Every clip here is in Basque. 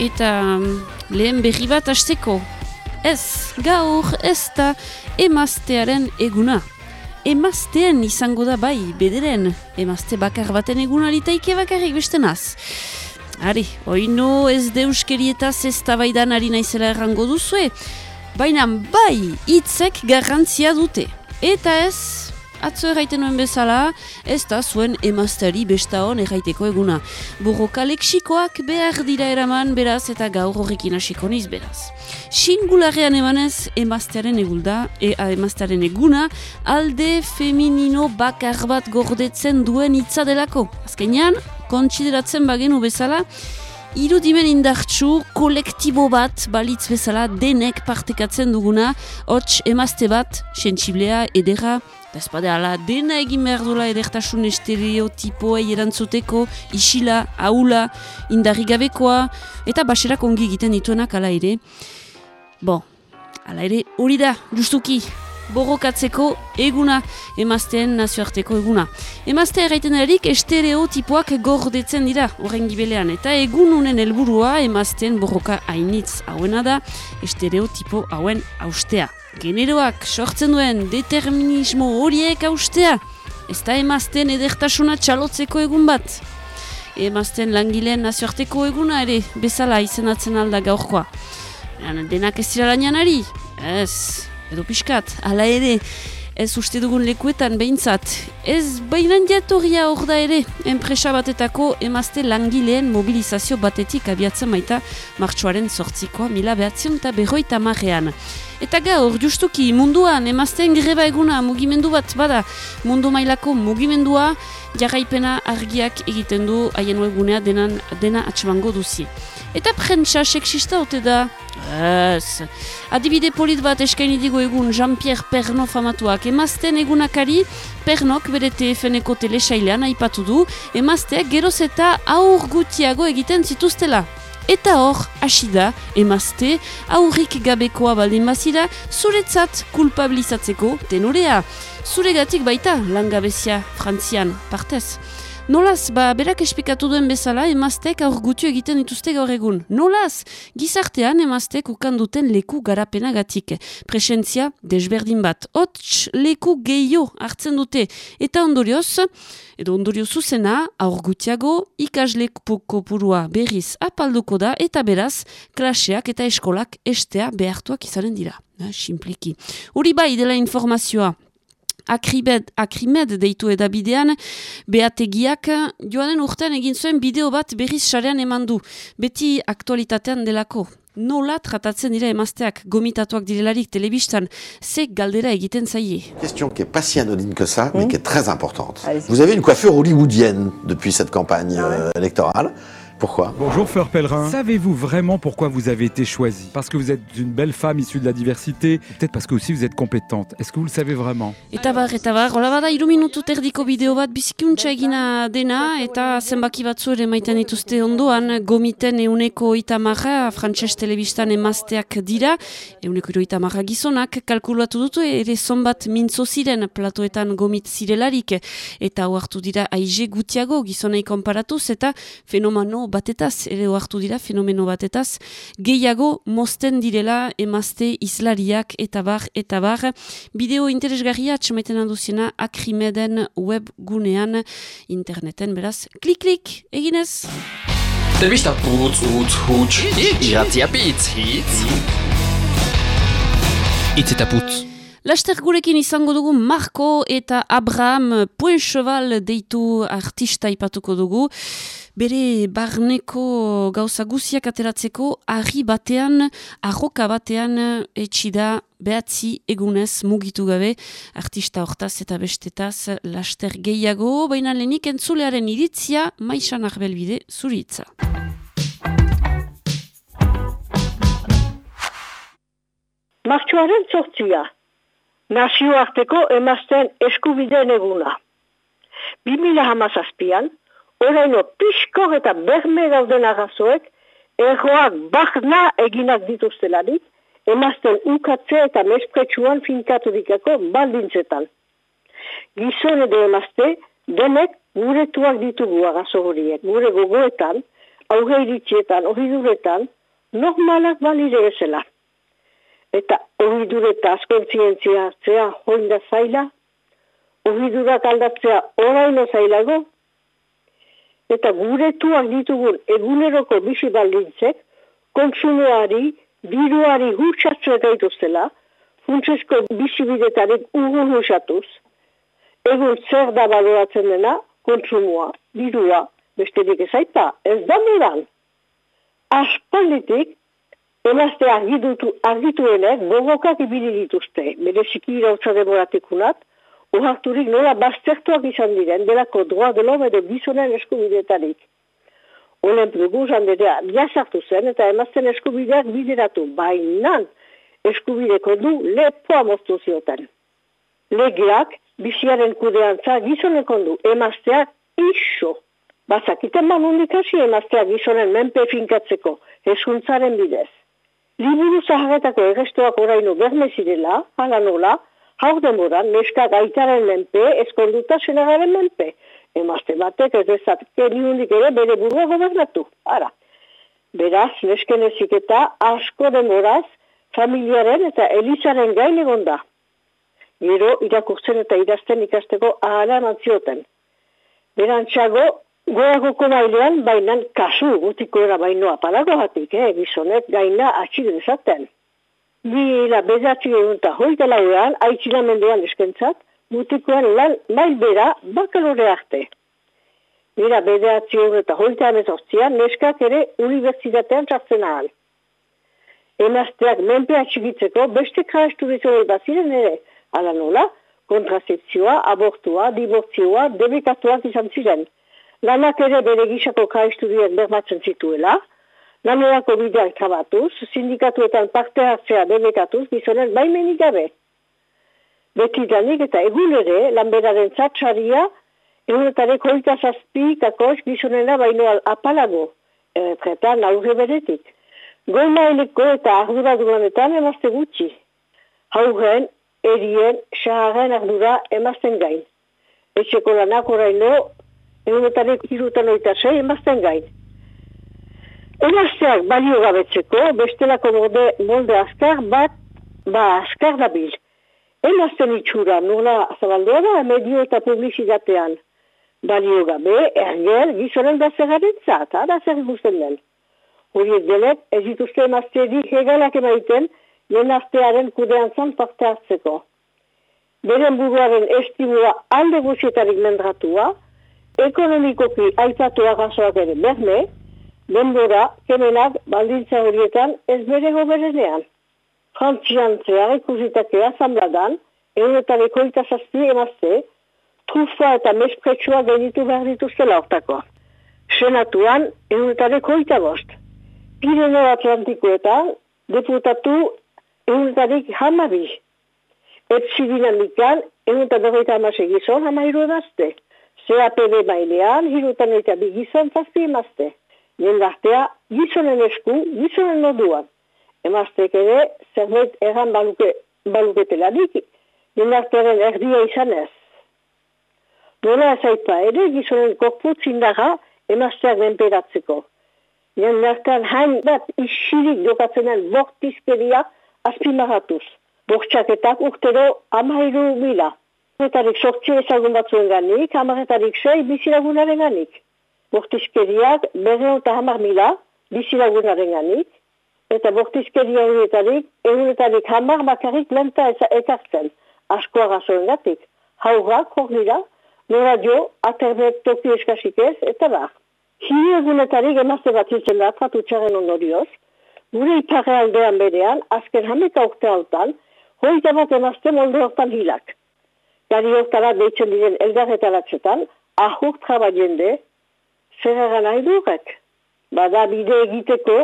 eta lehen berri bat hasteko. Ez, gaur ez da emaztearen eguna. Emaztean izango da bai, bederen, emazte bakar baten eguna litaike bakarrik beste naz. Ari, oino ez deuskerietaz ez tabaidan ari naizela errango duzue, baina bai hitzek garrantzia dute. Eta ez, atzo erraiten nuen bezala, ez da zuen emaztari besta hon erraiteko eguna. Burroka leksikoak behar dira eraman beraz eta gaur horrekin hasiko niz beraz. Singularean emanez emaztearen egulda, e, emaztearen eguna, alde feminino bakar bat gordetzen duen hitza delako. Azkenean, kontsideratzen bagenu bezala, Irudimen indartsu, kolektibo bat, balitz bezala, denek partekatzen duguna, hots emazte bat, sentsiblea, edera, Ezpade, ala, dena egin behar duela edertasun estereotipoa erantzuteko, isila, aula, indarri gabekoa, eta baserak ongi egiten dituenak ala ere. Bo, ala ere, hori da, justuki, borrokatzeko eguna, emazteen nazioarteko eguna. Emazte erraiten erik estereotipoak gordetzen dira horren gibelean, eta egun honen helburua emazteen borroka hainitz hauena da estereotipo hauen austea. Generoak sortzen duen determinismo horiek austea, ez da emazten edertasuna txalotzeko egun bat. Emazten langileen nazioarteko eguna ere bezala izenatzen alda gaurkoa. Denak ez dira ari? Ez, edo pixkat, ala ere, ez uste dugun lekuetan behintzat. Ez bainan jatorria hor da ere, enpresa batetako emazte langileen mobilizazio batetik abiatzen baita martxoaren sortzikoa mila behatzion eta berroita marrean. Eta gaur, justuki, munduan, emazten greba eguna mugimendu bat bada, mundu mailako mugimendua, jarraipena argiak egiten du haien webgunea denan, dena atxamango duzi. Eta prentsa seksista ote da? Ez. Adibide polit bat eskaini digo egun Jean-Pierre Perno famatuak. Emazten egunakari, Pernok bere TFN-eko telesailean aipatu du, emazteak geroz eta aur gutiago egiten zituztela. Eta hor, hasi da, emazte, aurrik gabekoa baldin bazira, zuretzat kulpabilizatzeko tenorea. Zuregatik baita, langabezia frantzian, partez. Nolaz, ba, berak espikatu duen bezala, emaztek aur gutu egiten dituzte gaur egun. Nolaz, gizartean emaztek ukan duten leku garapenagatik. Presentzia, desberdin bat. Hots, leku gehiago hartzen dute. Eta ondorioz, edo ondorio zuzena, aur gutiago, ikasleku kopurua berriz apalduko da, eta beraz, klaseak eta eskolak estea behartuak izanen dira. Simpliki. Uri bai dela informazioa. Akrimed, akrimed deitu edabidean, beategiak joanen urtean egin zuen bideo bat berriz sarean eman du. Beti aktualitatean delako. Nola tratatzen dira emazteak gomitatuak direlarik telebistan, ze galdera egiten zaie? Question qui est pas si anodine que ça, mais qui est très importante. Vous avez une coiffure hollywoodienne depuis cette campagne ah euh, électorale. Pourquoi Bonjour Fleur Pellerin. Savez-vous vraiment pourquoi vous avez été choisie Parce que vous êtes une belle femme issue de la diversité, peut-être parce que aussi vous êtes compétente. Est-ce que vous le savez vraiment? Eta bar, eta bar, hola bada iru minutu terdiko bideo bat bizikuntza egina dena eta zenbaki batzu ere maiten dituzte ondoan gomiten euneko itamarra frantses telebistan emazteak dira euneko iru itamarra gizonak kalkulatu dutu ere zonbat mintzo ziren platoetan gomit zirelarik eta hartu dira aize gutiago gizonei konparatuz eta fenomeno batetaz, ere oartu dira, fenomeno batetaz, gehiago mosten direla emazte islariak eta bar, eta bar. Bideo interesgarria atxamaiten handuziena akrimeden web gunean interneten, beraz, klik-klik, eginez! Telebista putz, utz, huts, iratzia pitz, hitz. Itz eta putz. Laster gurekin izango dugu Marco eta Abraham Puencheval deitu artista ipatuko dugu bere barneko gauza guziak ateratzeko argi batean, arroka batean etxida behatzi egunez mugitu gabe artista hortaz eta bestetaz laster gehiago, baina lehenik entzulearen iritzia maisan arbelbide zuritza. Martxoaren zortzia, nazioarteko emazten eskubideen eguna. 2000 hamazazpian, oraino pixko eta berme dauden agazoek, erroak bakna eginak dituztelarik, emazten ukatze eta mespretsuan finkatu dikako baldintzetan. Gizone de emazte, denek guretuak ditugu agazo horiek, gure gogoetan, auge iritxietan, hori duretan, normalak balire ezela. Eta hori dureta askontzientzia hartzea join da zaila, hori durak aldatzea oraino zailago, eta gure tuak ditugun eguneroko bizi baldintzek, konsumoari, diruari hutsatzea gaituztela, funtsesko bizi bidetarik ugun hutsatuz, egun zer da baloratzen dena, kontsumoa, dirua, besterik ezaita, ez da moran. Aspalditik, emazte argitu, argituenek gogokak ibili dituzte, bereziki irautza demoratikunak, uharturik nola baztertuak izan diren, delako droa delo edo gizonen eskubidetarik. Olen plugu zanderea biazartu zen eta emazten eskubideak bideratu, bainan eskubideko du lepoa moztu zioten. Legiak, biziaren kudeantza gizonen kondu, emazteak iso. Bazakiten manundik hasi emazteak gizonen menpe finkatzeko, eskuntzaren bidez. Liburu zaharretako egestoak oraino bermezirela, hala nola, Hau demoran, neska gaitaren menpe, eskonduta senagaren menpe. Emazte batek ez ezatke nihundik ere bere burua gobernatu. Ara, beraz, nesken eziketa asko demoraz, familiaren eta elizaren gain egon da. Gero, irakurtzen eta idazten ikasteko ahala mantzioten. Berantxago, goagoko bailean, bainan kasu gutiko era bainoa palago batik, eh, gizonek gaina atxidezaten. Bila bezatzi egun eta hoita lauean, aitzila mendean eskentzat, mutikoan lan mail bera bakalore arte. Bezatzi egun eta hoita amezortzian, neskak ere universitatean txartzen ahal. Emazteak menpea txigitzeko beste kraestu bizore baziren ere, ala nola, kontrazepzioa, abortua, dibortzioa, debekatuak izan ziren. Lanak ere bere gisako kraestu bermatzen zituela, lanorako bideak trabatuz, sindikatuetan parte hartzea debekatuz, gizonen baimenik gabe. Beti danik eta egun ere, lanberaren zatsaria, egunetarek hoita zazpi kakos gizonena baino apalago, erretretan aurre beretik. Goima eleko eta ardura duanetan emazte gutxi. Haugen, erien, saharen ardura emazten gain. Etxeko lanak oraino, egunetarek irutan oita sei emazten gain. Emazteak balio gabetzeko, bestelako molde, molde azkar bat, ba azkar dabil. Emazten itxura, nola zabaldua da, medio eta publizitatean. Balio gabe, ergel, gizonen da zergaren zat, da zer ikusten den. Horiek delet, ez dituzte emazte hegalak emaiten, lehen aztearen kudean zan parte hartzeko. Beren buruaren estimua alde guzietarik mendratua, ekonomikoki aipatu agazoak ere berme, denbora, kemenak, baldintza horietan, ez bere goberenean. Frantzian zehar ikusitakea zambladan, egunetareko itazazpi emazte, trufa eta mespretsua genitu behar dituzte laurtakoa. Senatuan, egunetareko itabost. Pireneo Atlantikoetan, deputatu egunetarik hamabi. Etsi dinamikan, egunetarik hamase gizon, hamairu emazte. CAPB mailean, hirutan eta bigizon zazpi emazte jendartea gizonen esku, gizonen moduan. Emaztek ere, zerbait erran baluke, baluketelarik, jendartearen erdia izan ez. Nola ezaipa ere, gizonen korpu zindara emazteak denperatzeko. Jendartean hain bat isirik jokatzenen bortizkeria azpimaratuz. Bortxaketak urtero amairu mila. Amaretarik sortzi ezagun batzuen ganik, amaretarik sei bizilagunaren ganik bortizkeriak berre eta hamar mila bizilagunaren ganik, eta bortizkeria horietarik, eguretarik hamar bakarrik lenta ekartzen, asko agazoen gatik. Haurak, hor dira, nora jo, aternet toki eskasik ez, eta bar. Hiri egunetarik emazte bat hiltzen da, tratutxaren ondorioz, gure iparre aldean berean, azken hameka urte hautan, hoita bat emazte molde hortan hilak. Gari hortara deitzen diren elgarretaratzetan, ahur traba jende, zer egan nahi durak. Bada bide egiteko,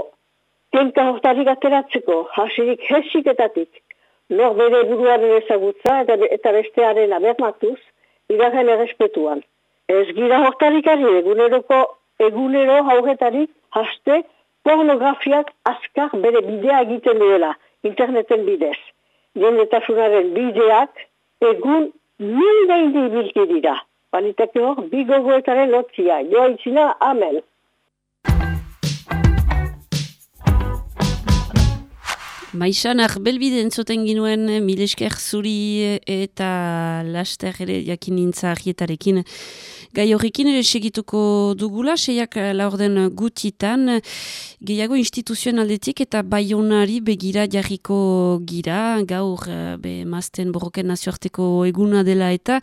tenka hortarik ateratzeko, hasirik heziketatik, nor bere buruaren ezagutza eta, eta bestearen abermatuz, iraren errespetuan. Ez gira hortarik ari eguneroko, egunero haugetarik haste pornografiak azkar bere bidea egiten duela, interneten bidez. Jendetasunaren bideak egun mil gaindi bilki dira. Baliteke hor, bi gogoetaren lotzia, joa itxina, amen. Maisanak belbide entzuten ginuen milesker zuri eta laster ere jakin nintza ahietarekin. Gai horrekin ere segituko dugula, seiak laurden gutitan, gehiago instituzioen aldetik eta baionari begira jarriko gira, gaur be mazten borroken nazioarteko eguna dela eta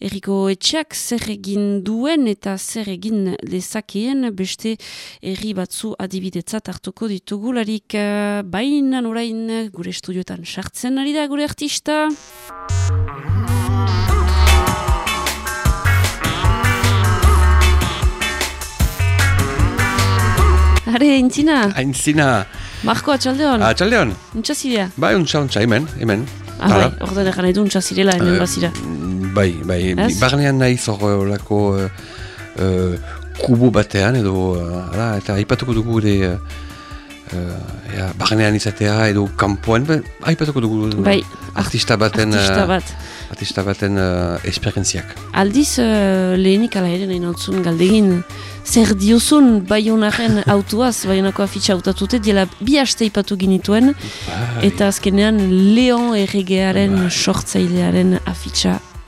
erriko etxeak zer egin duen eta zer egin lezakeen beste erri batzu adibidetzat hartuko ditugularik baina orain gure estudioetan sartzen ari da gure artista. Are, aintzina? Aintzina. Marko, atxaldeon? Atxaldeon. Untsa zirea? Bai, untsa, untsa, hemen, hemen. Ah, bai, ordean egan edu untsa zirela, hemen uh, Bai, bai, barnean nahi zor olako uh, uh, kubu batean edo, uh, ala, eta aipatuko dugu ere uh, uh, barnean izatea edo kampuan, aipatuko dugu bai, artista baten, artista bat. artista baten uh, esperientziak. Aldiz, uh, lehenik ala ere nahi notzun galdegin, zer diozun baionaren autuaz, baionako afitxa autatute, diela bi haste ipatu ginituen, Bai. eta azkenean Leon erregearen sortzailearen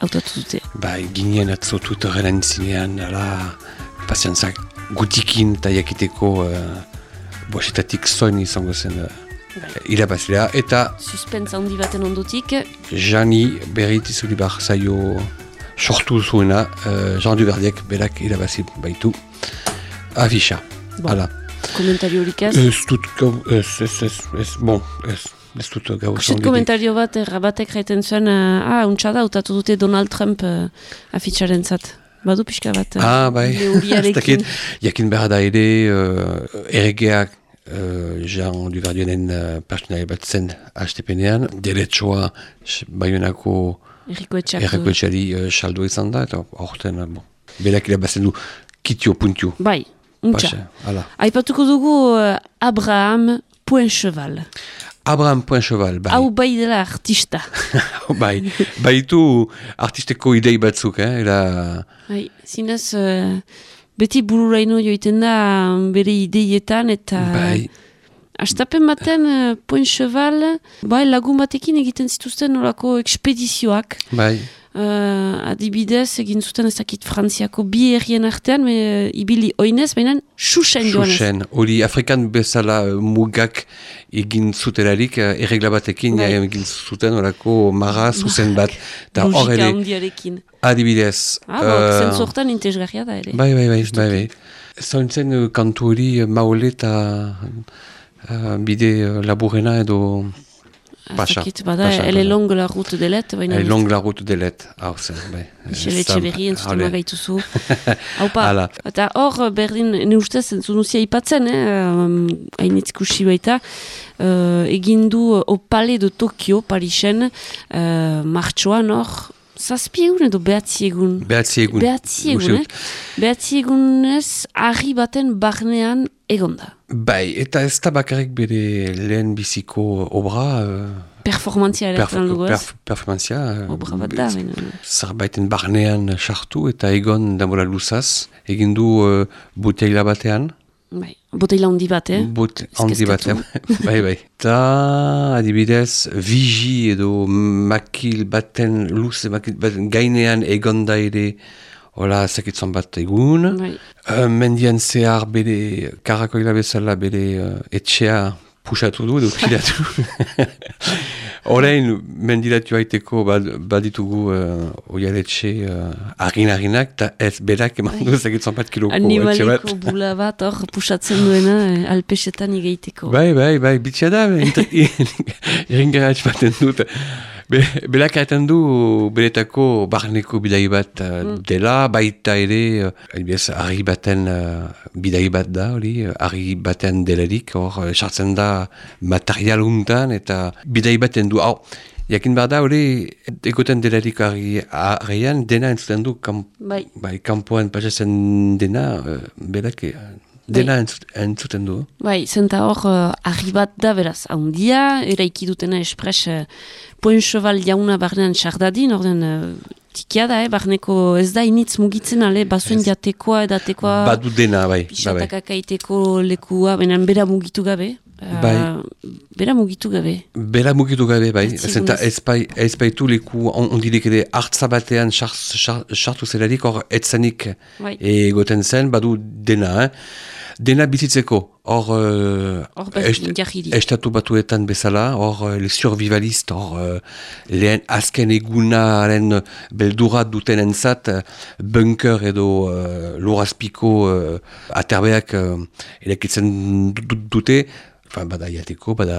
afitxa autatute. Bai, ginen atzo Twitterren zinean, ala, pazientzak gutikin eta jakiteko uh, boxetatik zoin izango zen uh, irabazlea, eta Suspentsa handi baten ondotik, Jani berrit izuli bar zaio sortu zuena, uh, Jean Duverdiek berak irabazi baitu afisha. Bon. Hala. komentario horik ez. Ez dut ez, ez, ez, ez, bon, ez, ez dut gau Kuset komentario bat, errabatek jaiten zuen, uh, ah, untsa da, utatu dute Donald Trump uh, afitxaren zat. Badu pixka bat. Ah, bai, ez dakit, jakin behar da ere, uh, erregeak uh, Jean Duverdionen uh, personaia bat zen hastepenean, deletsoa baionako errekoetxari uh, saldo izan da, eta horten, bon, berak irabazen du kitio puntio. Bai, untsa. Aipatuko dugu uh, Abraham Poincheval. Abraham Poincheval, bai. Hau bai dela artista. bai, baitu artisteko idei batzuk, eh, era... Bai, zinez, uh, beti bururaino joiten da bere ideietan eta... Bai, Astapen baten uh, Poincheval, bai lagun batekin egiten zituzten orako ekspedizioak. bai, Uh, adibidez, egin zuten ez dakit frantziako bi herrien artean, me, uh, ibili oinez, baina xuxen joanez. xuxen, hori Afrikan bezala uh, mugak egin zutelarik, uh, erregla batekin Bai. ja, egin zuten orako marra zuzen bat. Hor Logika ere, adibidez. Ah, uh, uh, zentzu hortan interesgarria da ere. Bai, bai, bai, bai, bai. Zaintzen uh, kantu hori maule eta uh, bide uh, laburena edo pasa, Azakit, bada, ele long la route de let, baina Elle longue la route de let. Hau zen, bai. Michel Ez Etxeberri entzuten magaituzu. Haupa, Hala. eta hor berdin, ne ustez entzunuzia ipatzen, eh, um, hainitz ikusi baita, uh, egin du opale de Tokio, Parisen, uh, martxoan hor, zazpi egun edo behatzi egun? Behatzi egun. Behatzi egun, eh? egunez, argi baten barnean egonda. Bai, eta ez da bakarrik bere lehen biziko obra, uh, Performantzia ere perf dugu perf performantzia, Obra bat da, baina. zerbaiten barnean sartu eta egon denbora luzaz, egin du uh, buteila batean, Bai, boteila handi bat, eh? But handi batean, bai, bai. Ta, adibidez, vigi edo makil baten, luze makil baten gainean egonda ere, hola, zakitzon bat egun. Bai. Uh, mendian zehar bere, karakoila bezala bere uh, etxea pusatu du edo pilatu. Horein, mendilatu haiteko bad, baditugu uh, oialetxe uh, harin-harinak, eta ez berak eman du zakitzon bat kiloko etxe bat. Bula bat hor pusatzen duena eh, alpesetan igeiteko. Bai, bai, bai, bitxia da, irringaratx baten dut. Be, belak erraten du beretako barneko bidai bat uh, dela, baita ere, uh, adibidez, harri baten uh, bidai bat da, hori, uh, harri baten delarik, hor, sartzen da material untan, eta bidai baten du, hau, jakin behar da, hori, egoten delarik harri harrian, dena entzuten du, kamp, Bai. bai, kampoan pasatzen dena, uh, belak, dena entzut, entzuten du. Bai, zenta hor, uh, argi bat da beraz, handia, eraiki dutena espres, uh, Poincheval jauna barnean sardadin, orden, uh, tikia da, eh, barneko ez da initz mugitzen, ale, bazuen jatekoa, edatekoa, Badu dena, bai. bai, bai. pixatak akaiteko lekua, benen bera mugitu gabe. Bai. bera mugitu gabe. Bela mugitu gabe, bai. Zenta ez bai, ez baitu leku on- ondirik ere hartza batean sar- sar- sartu zelarik hor etzanik Bai. egoten zen, badu dena, eh? Dena bizitzeko, hor uh, Hor estatu batuetan bezala, hor uh, le survivalist, hor uh, lehen azken egunaren beldura duten entzat, uh, bunker edo uh, lorazpiko uh, aterbeak uh, elekitzen du- du- dute, Enfin, bada jateko, bada.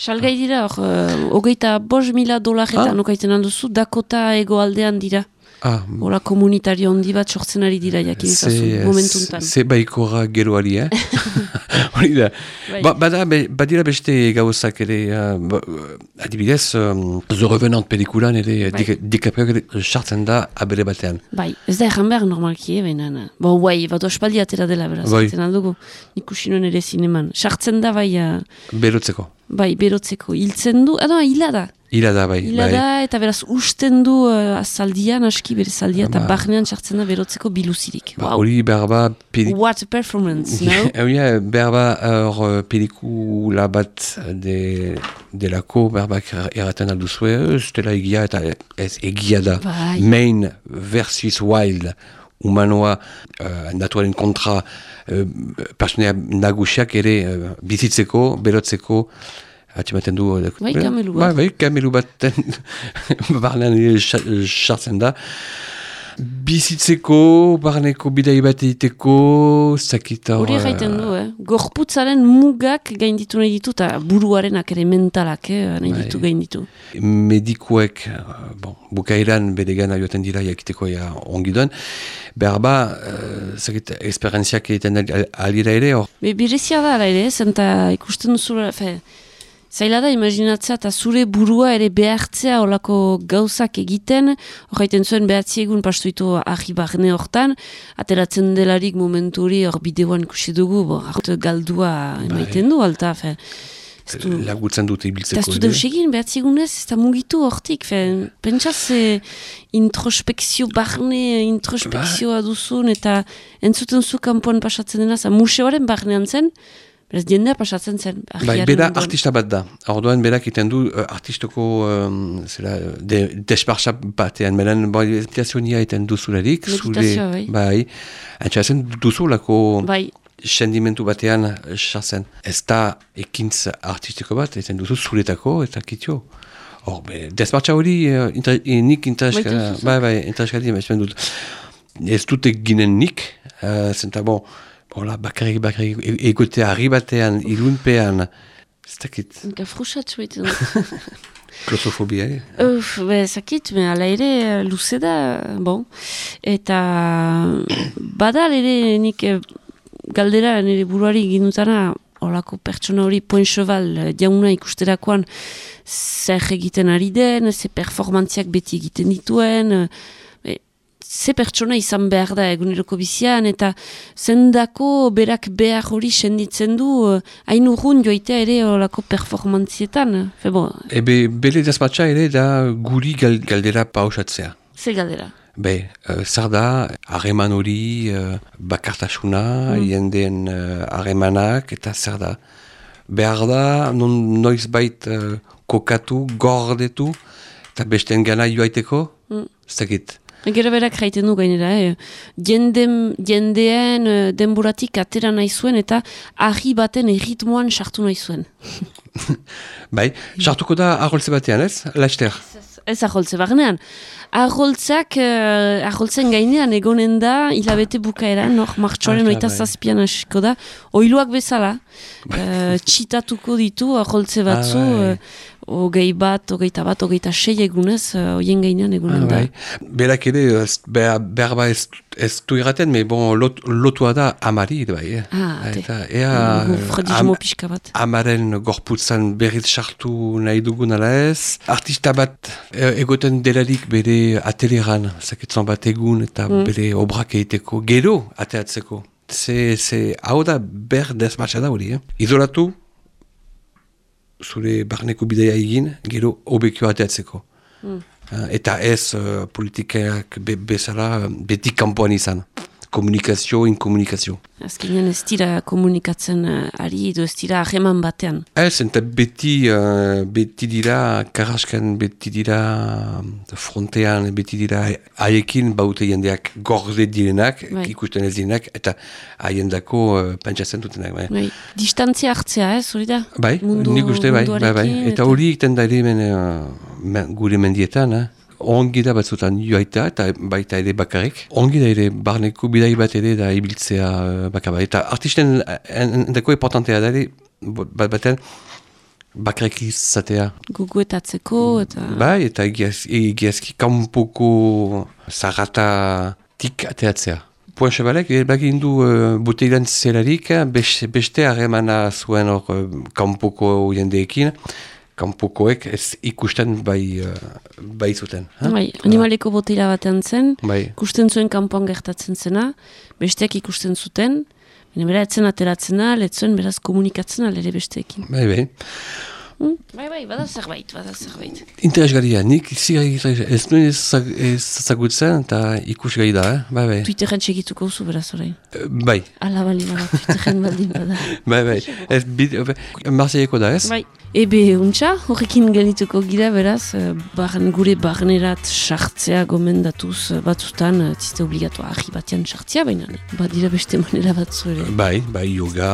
Salgai dira, hor, uh, hogeita bos mila dolarretan Ah. okaiten handuzu, Dakota egoaldean dira. Ah, Hora komunitario handi bat sortzen ari dira jakin zazu, momentuntan. Ze baikora geroari, eh? Hori da. Bai. Ba, bada, be, badira beste gauzak ere, uh, ba, adibidez, um, The Revenant pelikulan ere, Bai. bai. DiCaprio ere sartzen da abere batean. Bai, ez da erran behar normalki, eh, baina. Bo, bai, bat ospaldi atera dela, beraz, Bai. bai. aldugu. Ikusi nuen ere zineman. Sartzen da, bai, uh, Berotzeko. bai, berotzeko. Hiltzen du, ah, no, hila da. Hila da, bai. Hila bai. eta beraz, usten du uh, azaldian, aski bere zaldia, eta Ba. barnean sartzen da berotzeko biluzirik. Ba, Wow. Hori behar ba, pelik... What a performance, no? Hori da, behar ba, hor uh, pelikula bat de, delako, behar ba, erraten alduzue, ez dela egia eta ez egia da. Bai. Main versus wild, humanoa uh, naturalen kontra uh, personea nagusiak ere uh, bizitzeko, berotzeko, Atxematen du... Bai, kamelu bat. Bai, kamelu bat barnean sartzen da. Bizitzeko, barneko bidai bat egiteko, zakita... Hori egiten du, eh? Gorputzaren mugak gainditu nahi ditu, eta buruarenak ere mentalak, eh? nahi Bai. ditu gainditu. medikuek, uh, bon, bukaeran bere gana joaten dira jakiteko ja ongi duen, behar ba, uh, zakit, esperientziak egiten al- alira ere, hor, Be, berezia da, ere, zenta ikusten duzu, fe, zaila da imaginatzea eta zure burua ere behartzea olako gauzak egiten, horreiten zuen behatzi egun pastuitu ahi barne hortan, ateratzen delarik momentu hori hor bideoan ikusi dugu, bo, galdua emaiten du, alta, fe. Du- lagutzen dute Eta ibiltzeko. ez du deus egin, behatzi egunez, ez da mugitu hortik, fe, pentsaz e, introspekzio, barne introspekzioa duzun, eta entzuten zu kanpoan pasatzen dena, museoaren barnean zen, beraz jendea pasatzen zen. Bai, bera ondoan. artista bat da. Orduan berak iten du uh, artistoko um, zera, de, desparsa batean. Beren meditazionia iten duzularik. Meditazioa, bai. Bai. Antxasen duzulako Bai, sendimentu batean eh, sartzen. Ez da ekintz artistiko bat, eten duzu zuretako eta kitio. Hor, be, despartsa hori uh, inter, eh, nik duzu, bai, bai, intereskadi emen dut. Ez dute ginen nik, uh, zenta bon, hola, bakarrik, bakarrik, e- egote harri batean, ilunpean, ez dakit, Nka frusatzu egiten klosofobia, eh? Uf, be, zakit, me ala ere luze da, bon. Eta badal ere nik eh, galdera nire buruari ginutana olako pertsona hori poen cheval eh, jauna ikusterakoan zer egiten ari den, ze performantziak beti egiten dituen, eh, ze pertsona izan behar da eguneroko bizian, eta zendako berak behar hori senditzen du, eh, hain urrun joitea ere olako performantzietan. Fe, bo, Ebe, bele despartsa ere da guri gal, galdera pausatzea. ze galdera. Be, uh, zer da, harreman hori, uh, bakartasuna, Mm. jendeen uh, harremanak, eta zer da. Behar da, non, noiz bait uh, kokatu, gordetu, eta besten gana joaiteko, Mm. ez dakit. Gero berak jaiten du gainera, eh? Jendem, jendean eh, denboratik atera nahi zuen eta ahi baten erritmoan sartu nahi zuen. Bai, sartuko da aholtze batean, ez? Laster. Ez aholtze barnean. Aholtzak, uh, aholtzen gainean egonen da, hilabete bukaeran, nor, martxoaren Ah, oita bai. zazpian hasiko da, oiluak bezala, uh, txitatuko ditu aholtze batzu, Ah, bai. uh, ogei bat, ogeita bat, ogeita sei egunez, uh, oien gainean egonen Ah, da. bai. Berak ere, behar behar ba ez, ez du irraten, me bon, lot, lotua da amari, bai, eh? Ah. Eta, ea, Uh, am- pixka bat. amaren gorputzan berriz sartu nahi dugun ala ez. Artista bat e, egoten delarik bere ateleran, zaketzan bat egun eta bere obrak egiteko, gero ateatzeko. Ze, ze, hau da ber desmartxa da hori, eh? Izolatu, zure barneko bidea egin, gero obekio ateatzeko. Eh, Eta ez uh, politikak be, bezala beti kanpoan izan. Komunikazio, inkomunikazio. Azkenean ez dira komunikatzen uh, ari edo ez dira ahreman batean. Ez, eta beti, uh, beti dira, karraskan beti dira, frontean beti dira, haiekin baute jendeak gorde direnak, bai. ikusten ez direnak, eta haien dako uh, pentsatzen dutenak. Bai. bai. Distantzia hartzea, ez, hori da? Bai, nik uste, bai, bai, bai. Eta hori egiten da ere uh, gure mendietan, eh? Ongi da batzutan joaita eta baita ere bakarrik. Ongi da ere barneko bidai bat ere da ibiltzea uh, bakarrik. Eta artisten endako importantea da ere bat baten bakarrik izatea. Guguetatzeko eta... Bai, eta egiazki kanpoko zarrata tik ateatzea. Poen Chabalek, egin du uh, boteilan zelarik, beste harremana zuen hor uh, kanpoko jendeekin kanpokoek ez ikusten bai, uh, bai zuten. Bai, animaleko botila batean zen, bai. ikusten zuen kanpoan gertatzen zena, besteak ikusten zuten, baina bera etzen ateratzen da, letzuen beraz komunikatzen ere besteekin. Bai, bai. Hmm? Bai, bai, bada zerbait, bada zerbait. Interesgarria, nik zigai ez nuen ez zagutzen eta ikus gai da, eh? bai, bai. Twitterren txegituko zu beraz orain? Uh, bai. Ala bali bada, Twitterren baldin bada. bai, bai, ez bid, Marseilleko da, ez? Bai. Ebe, untxa, horrekin gelituko gira beraz, eh, barren, gure barnerat sartzea gomendatuz eh, batzutan, ziste obligatu ahi batean sartzea, baina badira beste manera batzu ere. Bai, bai, yoga,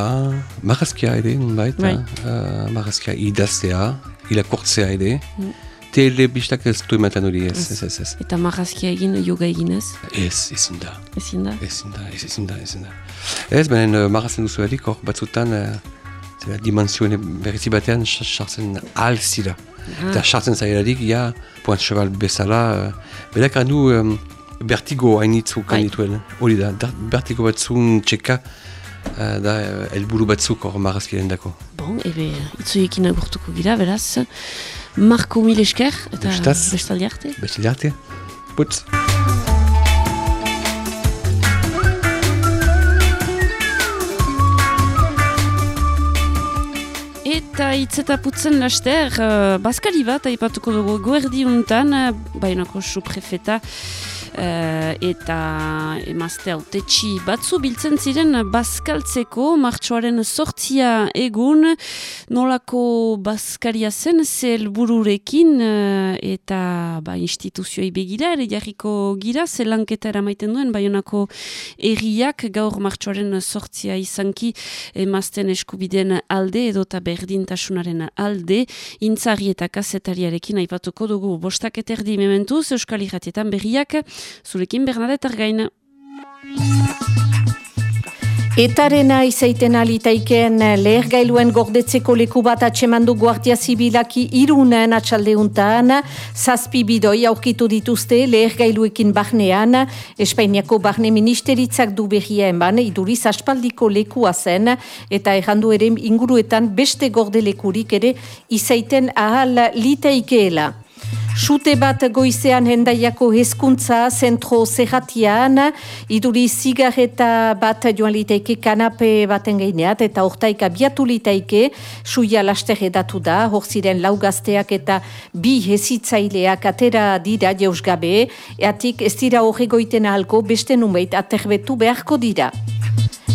marazkia ere, bai, bai. Uh, marazkia idaz idaztea, irakurtzea ere, mm. telebistak ez du ematen hori ez, ez, ez, ez. Eta marrazkia egin, yoga egin ez? Ez, ezin da. Ezin da? Ezin da, ez, ezin da, ezin da. Ez, benen uh, marrazen duzu erik, hor batzutan, uh, dimensioen berrizi batean, sartzen alzira. Ah. Eta sartzen zailarik, ja, poant cheval bezala, uh, berak handu um, vertigo hainitzu kanituen, hori da, vertigo batzun txeka, uh, da helburu batzuk hor marrazkiren dako. Bon, ebe, itzuekin agurtuko gira, beraz. Marko mil esker, eta bestaldi arte. Bestaldi arte. Putz. Eta itzeta putzen laster, uh, Baskali bat, aipatuko dugu goerdi untan, uh, bainako su uh, eta emazte autetxi batzu biltzen ziren bazkaltzeko martxoaren sortzia egun. Nolako bazkaria zen zel bururekin uh, eta ba, instituzioi begira ere jarriko gira zelanketa eramaiten duen baionako erriak gaur martxoaren sortzia izanki emazten eskubiden alde edota berdintasunaren alde. Intzari eta kasetariarekin aipatuko dugu bostak eterdi mementuz Euskal Iratietan berriak zurekin Bernadette Argaina. Etarena izaiten alitaiken lehergailuen gordetzeko leku bat atsemandu guardia zibilaki irunen atxaldeuntan, zazpi bidoi aurkitu dituzte lehergailuekin bahnean, Espainiako bahne ministeritzak du behia eman, iduriz aspaldiko lekua zen, eta errandu ere inguruetan beste gorde lekurik ere izaiten ahal litaikeela. Sute bat goizean hendaiako hezkuntza zentro zerratian, iduri zigarreta bat joan liteike kanape baten gaineat, eta ortaik abiatu liteike, suia laster edatu da, hor ziren laugazteak eta bi hezitzaileak atera dira jauzgabe, eatik ez dira horregoiten ahalko beste numeit aterbetu beharko dira.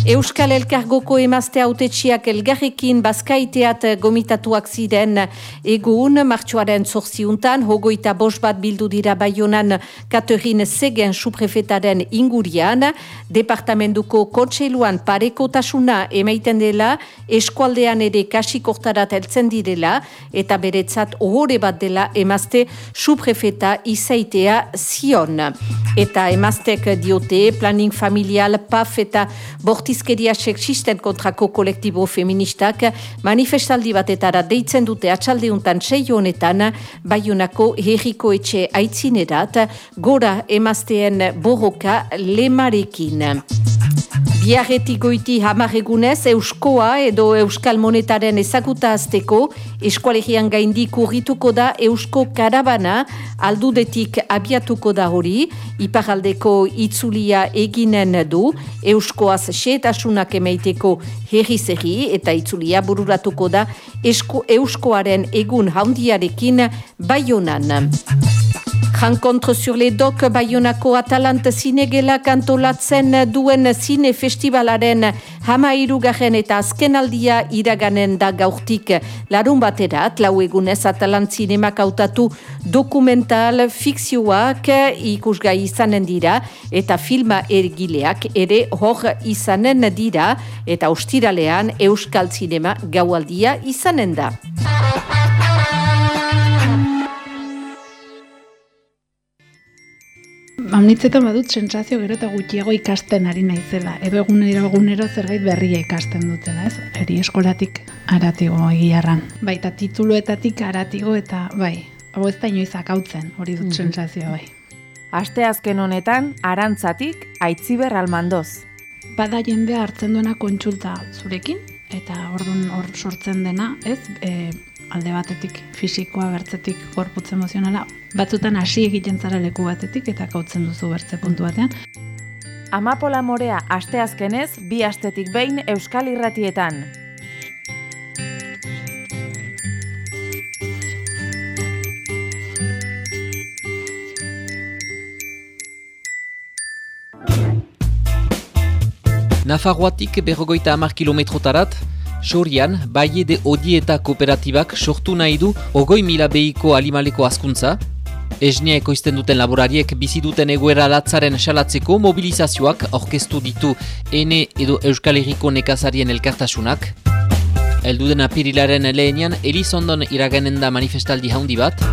Euskal Elkargoko emazte autetxiak elgarrekin bazkaiteat gomitatuak ziren egun, martxoaren zorziuntan, hogoita bos bat bildu dira baionan Katerin Segen suprefetaren ingurian, departamentuko kontseiluan pareko tasuna emaiten dela, eskualdean ere kasikortarat heltzen direla, eta beretzat ohore bat dela emazte suprefeta izaitea zion. Eta emaztek diote, planning familial, paf eta borti bortizkeria seksisten kontrako kolektibo feministak manifestaldi batetara deitzen dute atxaldeuntan sei honetan baiunako herriko etxe aitzinerat gora emazteen borroka lemarekin. Biarretik goiti hamaregunez Euskoa edo Euskal Monetaren ezaguta azteko eskualegian gaindi kurrituko da Eusko Karabana. Aldudetik abiatuko da hori. Iparaldeko itzulia eginen du. Euskoaz setasunak emeiteko herri zerri eta itzulia bururatuko da Euskoaren egun haundiarekin baionan. Rencontre sur les doc Bayonako Atalante zinegela kantolatzen duen zine festivalaren hama irugarren eta azkenaldia iraganen da gaurtik larun baterat, lau egunez Atalant zinemak autatu dokumental fikzioak ikusgai izanen dira eta filma ergileak ere hor izanen dira eta ostiralean Euskal Zinema gaualdia izanen da. Amnitzetan badut sentsazio gero eta gutxiago ikasten ari naizela. Edo egunero egunero zerbait berria ikasten duten, ez? Eri eskolatik aratigo egiarran. Baita tituluetatik aratigo eta bai, hau ez da inoiz akautzen, hori dut mm sentsazioa bai. Aste azken honetan, arantzatik aitziber almandoz. Bada jendea hartzen duena kontsulta zurekin, eta ordun hor sortzen dena, ez? E, alde batetik fisikoa, bertzetik gorputz emozionala, batzutan hasi egiten zara leku batetik eta kautzen duzu bertze puntu batean. Amapola Morea asteazkenez bi astetik behin Euskal Irratietan. Nafarroatik berrogoita amar kilometrotarat, Sorian, Baie de Odi eta Kooperatibak sortu nahi du ogoi mila behiko alimaleko askuntza. Esnia ekoizten duten laborariek bizi duten egoera latzaren salatzeko mobilizazioak orkestu ditu Ene edo Euskal Herriko nekazarien elkartasunak. Elduden apirilaren lehenian Elizondon iraganen da manifestaldi haundi bat.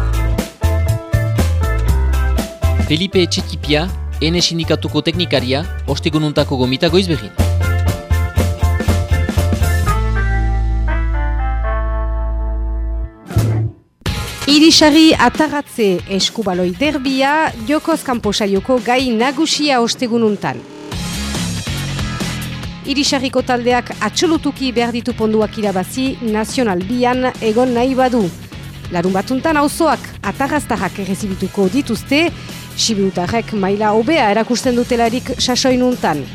Felipe Etxekipia, Ene sindikatuko teknikaria, ostegununtako gomita goizbegin. Irisari ataratze eskubaloi derbia, jokoz kanposaioko gai nagusia ostegununtan. Irisarriko taldeak atxolutuki behar ditu ponduak irabazi nazional bian egon nahi badu. Larun batuntan auzoak ataraztarrak errezibituko dituzte, sibiutarrek maila hobea erakusten dutelarik sasoinuntan.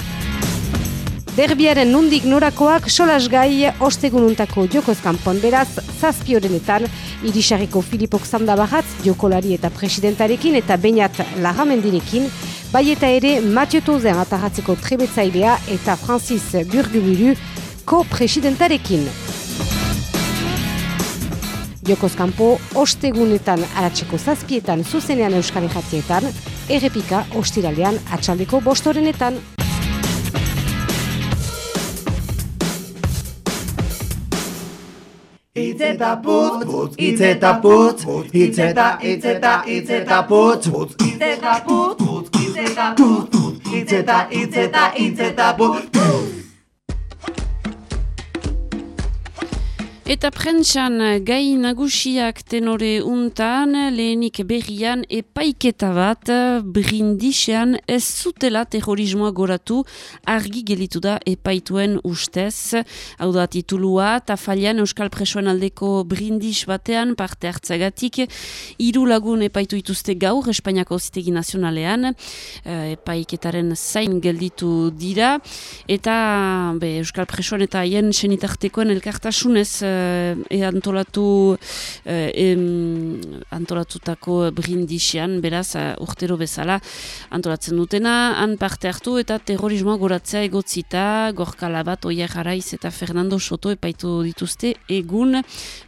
Derbiaren nundik norakoak solas gai ostegununtako jokozkanpon beraz zazpiorenetan irisarriko Filipok Zandabaratz jokolari eta presidentarekin eta bainat lagamendirekin bai eta ere Mathieu Tozen atarratzeko trebetzailea eta Francis Burguburu ko-presidentarekin. Jokozkanpo ostegunetan aratzeko zazpietan zuzenean euskari jatzietan, errepika ostiralean atxaldeko bostorenetan. Itzeta putz, putz, itzeta putz, itzeta, itzeta, itzeta putz, itzeta putz, itzeta putz, itzeta, itzeta, itzeta putz. Eta prentsan gai nagusiak tenore untan, lehenik berrian epaiketa bat brindisean ez zutela terrorismoa goratu argi gelitu da epaituen ustez. Hau da titulua, tafalian Euskal Presoen aldeko brindis batean parte hartzagatik, hiru lagun epaitu ituzte gaur Espainiako zitegi nazionalean, eh, epaiketaren zain gelditu dira, eta be, Euskal Presoen eta haien senitartekoen elkartasunez e antolatu e, antolatutako brindisian, beraz, urtero bezala antolatzen dutena, han parte hartu eta terrorismoa goratzea egotzita, gorkala bat, oia jaraiz eta Fernando Soto epaitu dituzte egun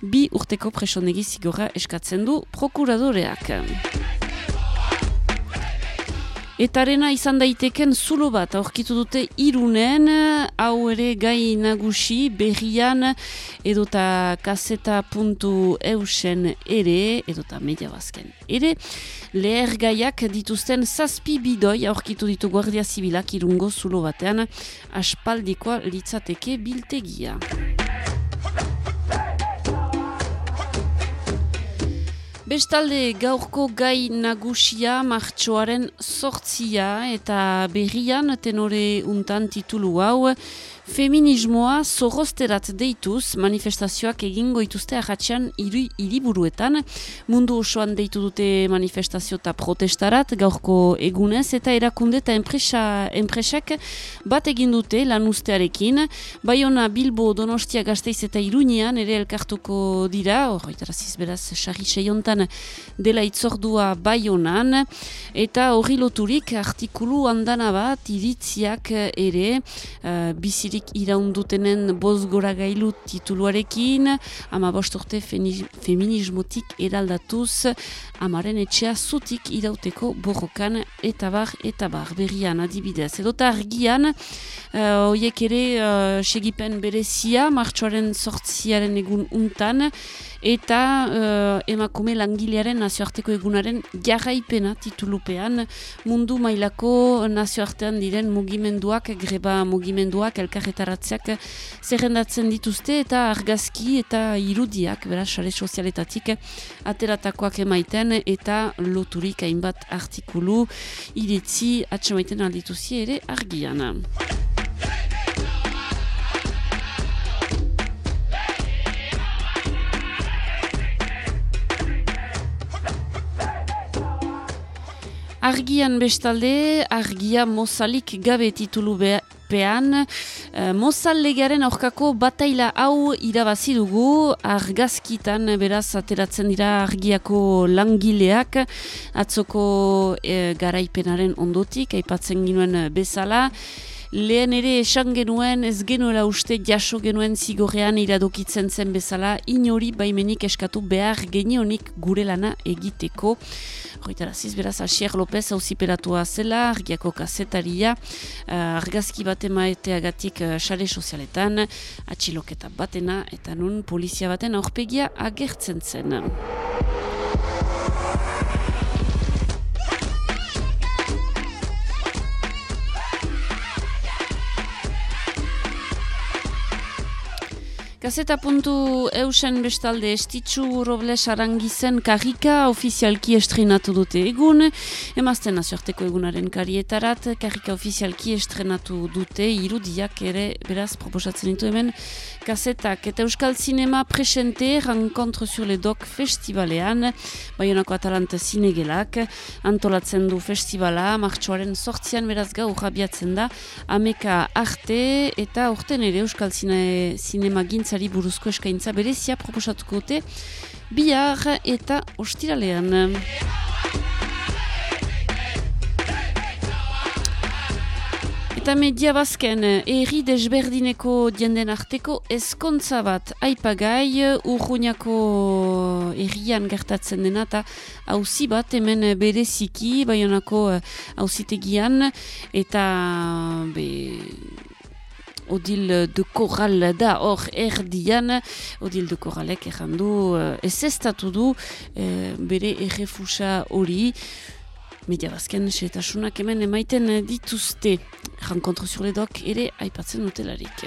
bi urteko presonegi zigorra eskatzen du prokuradoreak. Etarena izan daiteken zulo bat aurkitu dute irunen, hau ere gai nagusi berrian edota kaseta puntu eusen ere, edota media bazken ere, leher gaiak dituzten zazpi bidoi aurkitu ditu Guardia Zibilak irungo zulo batean, aspaldikoa litzateke biltegia. Bestalde gaurko gai nagusia martxoaren sortzia eta berrian tenore untan titulu hau Feminismoa zorrozterat deituz manifestazioak egingo ituzte ahatxean iri, iriburuetan. Mundu osoan deitu dute manifestazio eta protestarat gaurko egunez eta erakunde eta enpresa, enpresak bat egin dute lan ustearekin. Baiona Bilbo Donostia Gasteiz eta Iruñean ere elkartuko dira, horretaraziz beraz sarri seiontan dela itzordua Baionan eta horri loturik artikulu handana bat iritziak ere uh, bizirik iraundutenen boz gora gailu tituluarekin, ama bostorte feminismotik eraldatuz, amaren etxea zutik irauteko borrokan eta bar, eta bar, berrian adibidez. Edota argian, uh, oiek ere uh, segipen berezia, martxoaren sortziaren egun untan, eta uh, emakume langilearen nazioarteko egunaren jarraipena titulupean mundu mailako nazioartean diren mugimenduak, greba mugimenduak, elkarretaratzeak zerrendatzen dituzte eta argazki eta irudiak, beraz, sare sozialetatik ateratakoak emaiten eta loturik hainbat artikulu iritzi atxamaiten aldituzi ere argian. Argian bestalde, argia mozalik gabe titulu pean. Uh, mozal legaren aurkako bataila hau irabazi dugu, argazkitan beraz ateratzen dira argiako langileak, atzoko uh, garaipenaren ondotik, aipatzen ginuen bezala. Lehen ere esan genuen ez genuela uste jaso genuen zigorrean iradokitzen zen bezala inori baimenik eskatu behar genionik gure lana egiteko. Hoitaraziz, beraz, Asier López hauziperatua zela, argiako kazetaria, uh, argazki bat emaeteagatik uh, sare sozialetan, atxiloketa batena, eta nun polizia baten aurpegia agertzen zen. Gazeta puntu eusen bestalde estitzu robles arangizen karika ofizialki estrenatu dute egun. Emazten nazioarteko egunaren karietarat, karika ofizialki estrenatu dute irudiak ere beraz proposatzen ditu hemen gazetak. Eta euskal zinema presente Rencontre sur le Doc festivalean, Bayonako Atalanta zinegelak, antolatzen du festivala, martxoaren sortzian beraz gau rabiatzen da, ameka arte eta urten ere euskal zine, zinema gintza zaintzari buruzko eskaintza berezia proposatuko dute bihar eta ostiralean. Eta media bazken, erri desberdineko dienden arteko eskontza bat aipagai urruñako errian gertatzen dena eta hauzi bat hemen bereziki, baionako hauzitegian eta be, Odil de Corral da hor erdian, Odil de Corralek errandu ez estatu du uh, bere errefusa hori, media bazken setasunak hemen emaiten dituzte. Renkontro sur ledok ere aipatzen utelarik.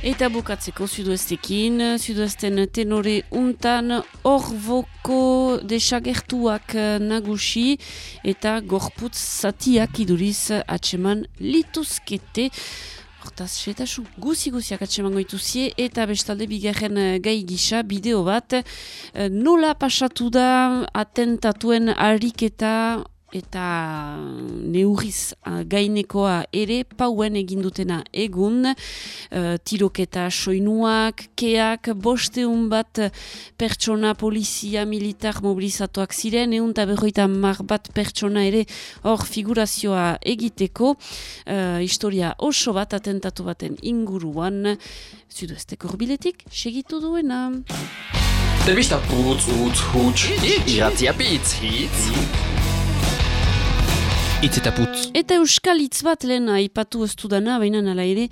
Eta bukatzeko sudoestekin, sudoesten tenore untan orvoko desagertuak nagusi eta gorputz zatiak iduriz atseman lituzkete. Hortaz, setasun guzi-guziak atseman goituzie eta bestalde bigarren gai gisa bideo bat. Nola pasatu da atentatuen ariketa eta neurriz uh, gainekoa ere pauen egindutena egun. Uh, tiroketa soinuak, keak, bosteun bat pertsona polizia militar mobilizatuak ziren, egun eta berroita mar bat pertsona ere hor figurazioa egiteko. Uh, historia oso bat atentatu baten inguruan. Zuduesteko horbiletik segitu duena. Telebista putz, utz, huts, iratzia pitz, hitz. Itz eta putz. Eta Euskal hitz bat lehen aipatu ez dudana, baina nala ere,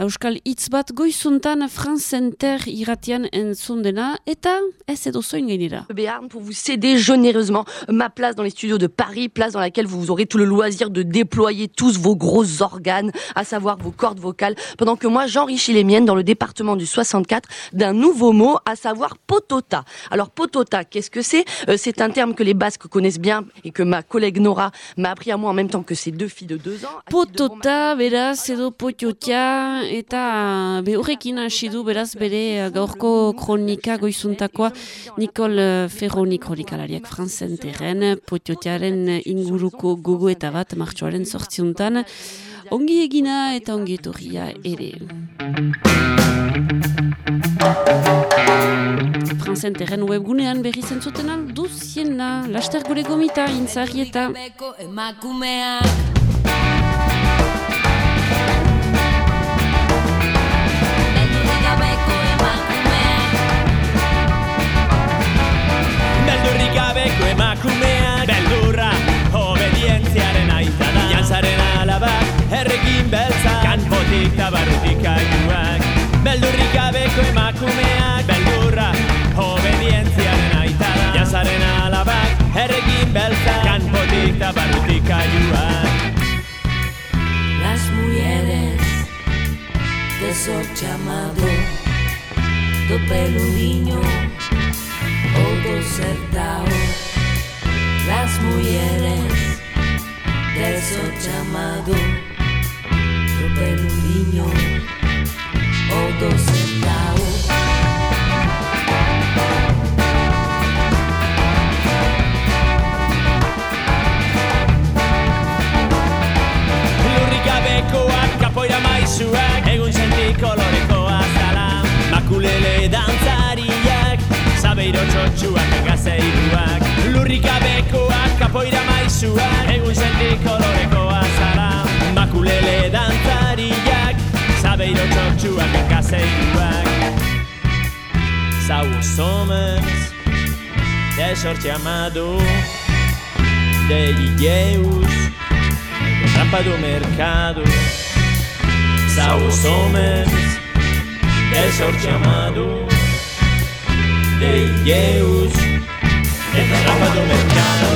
Euskal hitz bat goizuntan France Center iratian entzundena, eta ez edo zoin gainera. Béarn, pour vous céder généreusement ma place dans les studios de Paris, place dans laquelle vous aurez tout le loisir de déployer tous vos gros organes, à savoir vos cordes vocales, pendant que moi j'enrichis les miennes dans le département du 64 d'un nouveau mot, à savoir potota. Alors potota, qu'est-ce que c'est? Euh, C'est un terme que les Basques connaissent bien et que ma collègue Nora m'a appris à moi en même temps que ses deux filles de deux ans. Potota, beraz, edo potiotia, eta be horrekin hasi du, beraz, bere gaurko kronika goizuntakoa Nicole Ferroni kronikalariak franzen terren, potiotiaren inguruko gogo eta bat martxoaren sortziuntan, ongi egina eta ongi etorria ere. Franzen terren webgunean berri zentzuten alduziena, laster gure gomita, intzari eta... Beldurrik gabeko emakumeak. Beldurra, obedientziaren aita da Jantzaren alabak, errekin beltza. Kanpotik tabarrutik aiguak Beldurrik gabeko emakumeak kanpotik Las mujeres de sol llamado, do peludinho o do certao. Las mujeres de sol llamado, do peludinho o do certao. Maizuak Egun senti koloreko azala Makulele dantzariak Zabeiro txotxuak gazeiruak Lurrik gabekoak kapoira maizuak Egun senti koloreko azala Makulele dantzariak Zabeiro txotxuak gazeiruak Zau somos De sorte amado De Lilleus trampa do mercado São os homens de sorte amado De Deus De trampa do mercado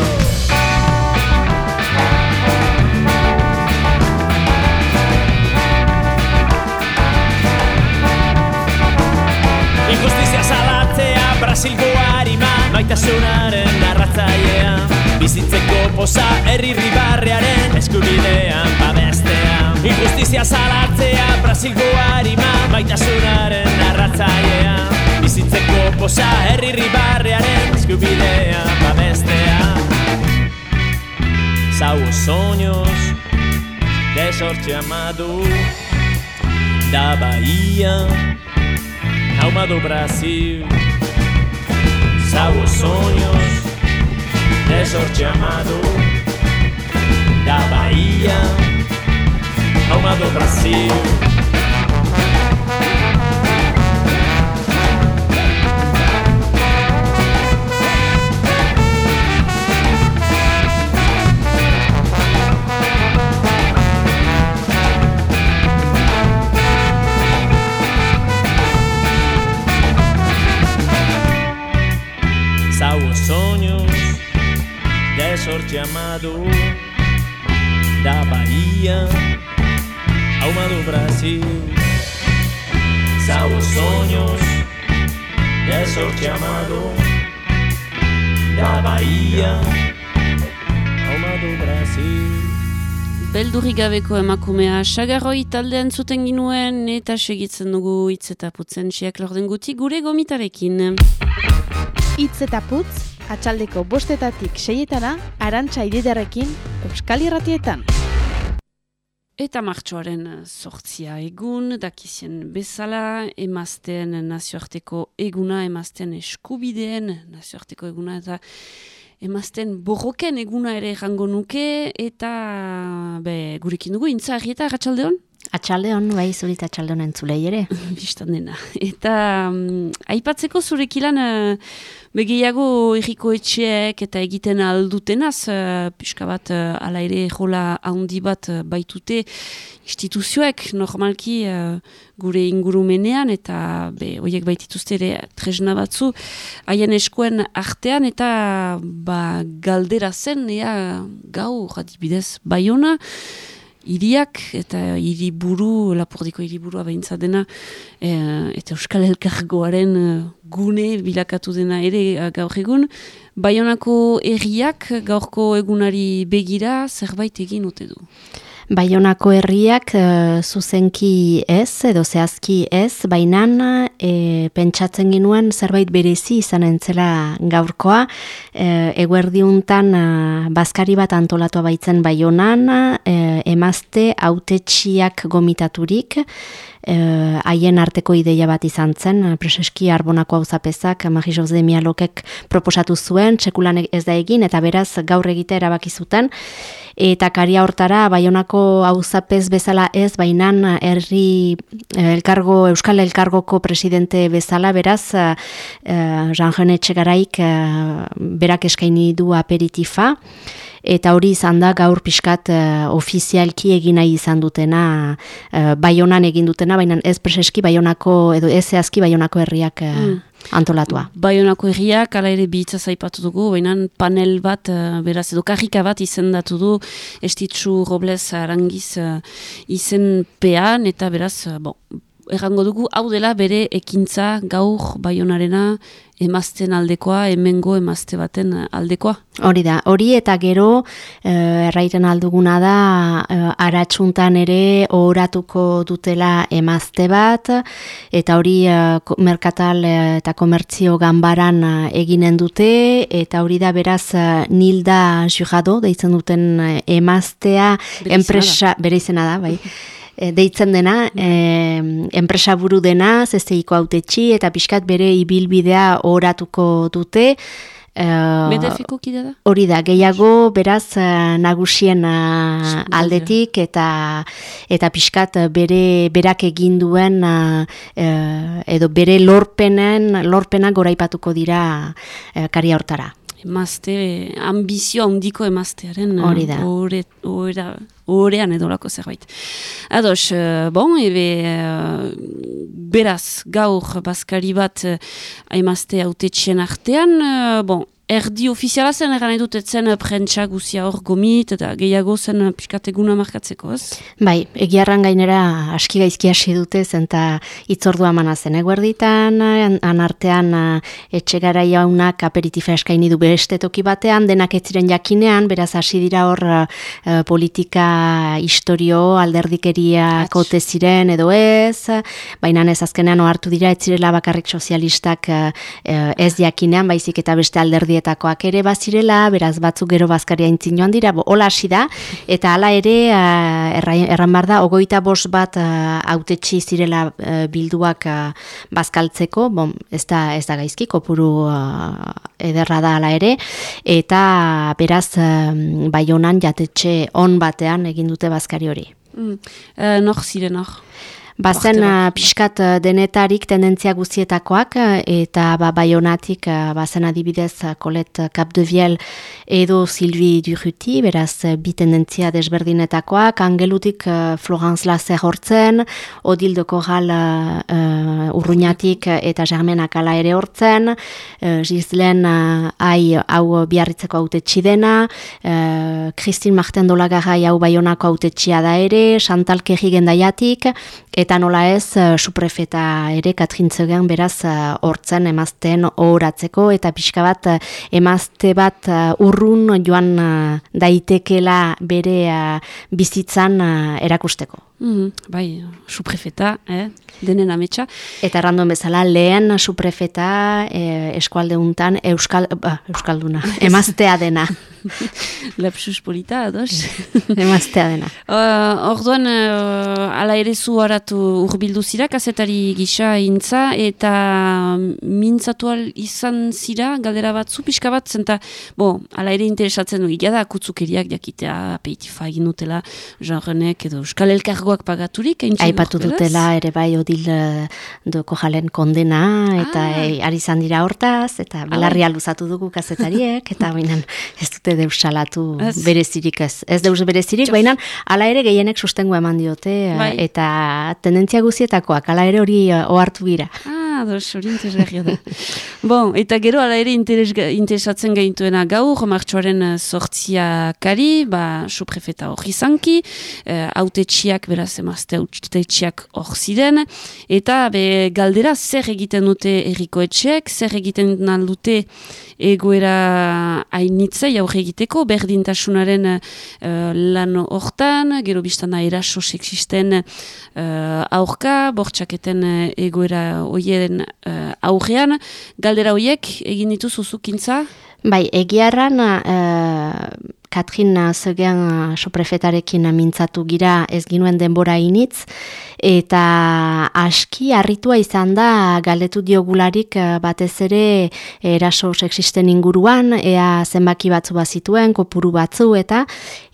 Injustizia salatzea Brasilgo harima Maitasunaren narratzailea Bizitzeko poza herri ribarrearen Eskubidean babestea. Injustizia salatzea Brasilgo harima Maitasunaren narratzailea Bizitzeko poza herri ribarrearen Eskubidean babestea. São os sonhos de sorte amado da Bahia, alma do Brasil. Os sonhos de sorte amado da Bahia, alma do Brasil. São os sonhos de sorte amado da Bahia, alma do Brasil. São os sonhos de sorte amado da Bahia, alma do Brasil. Beldurrik gabeko emakumea sagarroi taldean zuten ginuen eta segitzen dugu hitz eta putzen siak lorden guti gure gomitarekin. Itz eta putz, atxaldeko bostetatik seietana, arantxa ididarekin, Euskal Irratietan. Eta martxoaren sortzia egun, dakizien bezala, emazten nazioarteko eguna, emazten eskubideen nazioarteko eguna, eta emazten borroken eguna ere jango nuke, eta be, gurekin dugu, intza eta ratxaldeon? Atxaldeon, bai, zurit atxaldeon entzulei ere. Bistan dena. Eta um, aipatzeko zurekilan uh, begeiago erriko etxeek eta egiten aldutenaz, uh, pixka bat uh, ala ere jola handi bat uh, baitute instituzioek normalki uh, gure ingurumenean eta be, oiek baitituzte ere tresna batzu haien eskuen artean eta ba, galdera zen ea gau, jatibidez, baiona, iriak eta hiriburu lapordiko hiriburua behintza dena e, eta Euskal Elkargoaren e, gune bilakatu dena ere e, gaur egun. Baionako erriak gaurko egunari begira zerbait egin ote du? Baionako herriak uh, zuzenki ez edo zehazki ez, baina e, pentsatzen ginuen zerbait berezi izan entzela gaurkoa. E, eguerdiuntan uh, bazkari bat antolatua baitzen baionan, uh, emazte autetxiak gomitaturik, haien arteko ideia bat izan zen, preseski arbonako hau zapezak, Magi Jose Mialokek proposatu zuen, txekulan ez da egin, eta beraz gaur egite erabaki zuten, eta karia hortara Baionako auzapez bezala ez bainan herri eh, elkargo Euskal Elkargoko presidente bezala beraz uh, Jean Etxegaraik uh, berak eskaini du aperitifa eta hori izan da gaur pixkat uh, ofizialki egin nahi izan dutena uh, Baionan egin dutena baina ez preseski Baionako edo ez zehazki Baionako herriak uh, antolatua. Baionako erriak, ala ere bitza zaipatu dugu, baina panel bat, uh, beraz edo karrika bat izendatu du, estitzu Robles Arangiz uh, izen pean, eta beraz, uh, bon, errango dugu, hau dela bere ekintza gaur baionarena emazten aldekoa, hemengo emazte baten aldekoa. Hori da, hori eta gero eh, erraiten alduguna da eh, aratsuntan ere oratuko dutela emazte bat eta hori eh, merkatal eta komertzio ganbaran eginen dute eta hori da beraz nilda jurado deitzen duten emaztea enpresa, bere izena da, bai e, deitzen dena, e, enpresa buru dena, zesteiko autetxi, eta pixkat bere ibilbidea oratuko dute. Uh, Hori da, gehiago beraz uh, nagusien uh, aldetik eta eta pixkat bere berak egin duen uh, edo bere lorpenen lorpenak goraipatuko dira uh, karia hortara emazte, ambizio handiko emaztearen hori da. Horean edo lako zerbait. Ados, uh, bon, ebe, uh, beraz, gaur, bazkari bat, emazte haute artean, uh, bon, erdi ofiziala zen egan edut etzen eh, prentsa guzia hor gomit eta gehiago zen eh, pixkateguna markatzeko, ez? Bai, egiarran gainera aski gaizki hasi dute zen eta itzordua mana zen eguerditan, anartean etxe gara jaunak aperitifa eskaini du beste toki batean, denak ez ziren jakinean, beraz hasi dira hor uh, politika historio alderdikeria kote ziren edo ez, baina ez azkenean ohartu dira ez zirela bakarrik sozialistak uh, ez jakinean, baizik eta beste alderdi alderdietakoak ere bazirela, beraz batzuk gero bazkaria intzin joan dira, hola hasi da, eta hala ere, uh, erran bar da, ogoita bos bat uh, autetxi zirela uh, bilduak uh, bazkaltzeko, bon, ez, da, ez da gaizki, kopuru uh, ederra da hala ere, eta beraz, uh, bai honan jatetxe on batean egin dute bazkari hori. Mm. Uh, nor ziren, nor? Bazen uh, pixkat uh, denetarik tendentzia guztietakoak uh, eta ba, baionatik uh, bazen adibidez uh, Colet Capdeviel edo Silvi Durruti, beraz bi tendentzia desberdinetakoak, angelutik uh, Florence Lazer hortzen, Odildo Corral urruñatik eta Germenak ala ere hortzen, uh, Gizlen uh, ai hau biarritzeko haute txidena, uh, Christine Marten Dolagarrai hau baionako haute da ere, Chantal Kerri gendaiatik, eta nola ez uh, suprefeta ere katrintzegen beraz uh, hortzen emazten horatzeko eta pixka bat uh, emazte bat urrun joan daitekela bere bizitzan erakusteko. Mm bai, suprefeta, eh? denen ametsa. Eta randon bezala, lehen suprefeta eh, eskualde untan euskal, ba, euskalduna, emaztea dena. Lapsus polita, ados? emaztea dena. Uh, orduan, uh, ala ere zu haratu urbildu zira, kasetari gisa intza, eta mintzatu izan zira, galdera batzu, pixka bat, zenta, bo, ala ere interesatzen du, da kutzukeriak jakitea, peitifa egin utela, janrenek, edo euskal elkargoak pagaturik, Aipatu dutela, ere bai, odil uh, doko jalen kondena, eta ah. e, ari izan dira hortaz, eta ah, belarria bai. luzatu dugu kazetariek, eta bainan ez dute deus salatu berezirik ez. Ez deus berezirik, bainan ala ere gehienek sustengo eman diote, bai. eta tendentzia guzietakoak, ala ere hori ohartu gira. Ah, ados, hori interesgarria da. bon, eta gero ala ere interesatzen gaintuena gaur, martxoaren sortzia kari, ba, suprefeta hori zanki, eh, autetxiak, beraz, emazte autetxiak hor ziren, eta be, galdera zer egiten dute errikoetxeak, zer egiten dute egoera hainitzei aurre egiteko, berdintasunaren uh, lan hortan, gero biztana eraso seksisten uh, aurka, bortxaketen uh, egoera hoien uh, aurrean. Galdera hoiek egin ditu zuzukintza? Bai, egiarran... Uh... Katrin Zegean soprefetarekin mintzatu gira ez ginuen denbora initz, eta aski harritua izan da galetu diogularik batez ere eraso sexisten inguruan, ea zenbaki batzu bazituen, kopuru batzu, eta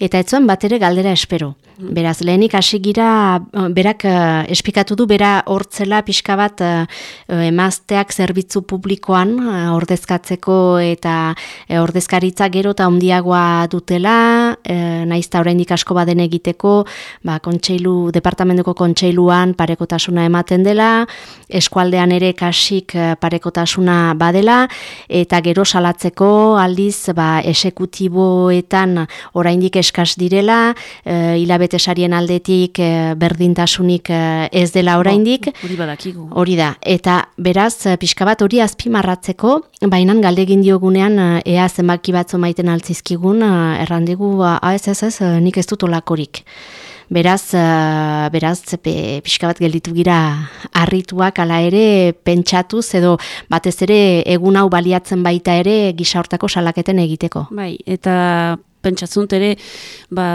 eta etzuen bat ere galdera espero. Beraz, lehenik hasi gira, berak uh, espikatu du, bera hortzela pixka bat uh, emazteak zerbitzu publikoan ordezkatzeko eta ordezkaritza gero eta ondiagoa dutela, uh, naizta oraindik asko baden egiteko, ba, kontseilu, departamentuko kontseiluan parekotasuna ematen dela, eskualdean ere kasik parekotasuna badela, eta gero salatzeko aldiz ba, esekutiboetan oraindik eskas direla, uh, hilabete aldetik e, berdintasunik e, ez dela oraindik. Hori badakigu. Hori da. Eta beraz, eh, pixka bat hori azpimarratzeko, baina galdegin diogunean ea zenbaki batzu maiten altzizkigun, errandigu, ba, ah, ez ez ez, nik ez dut olakorik. Beraz, beraz, pixka bat gelditu gira harrituak ala ere pentsatuz edo batez ere egun hau baliatzen baita ere gisa hortako salaketen egiteko. Bai, eta pentsatzunt ere ba,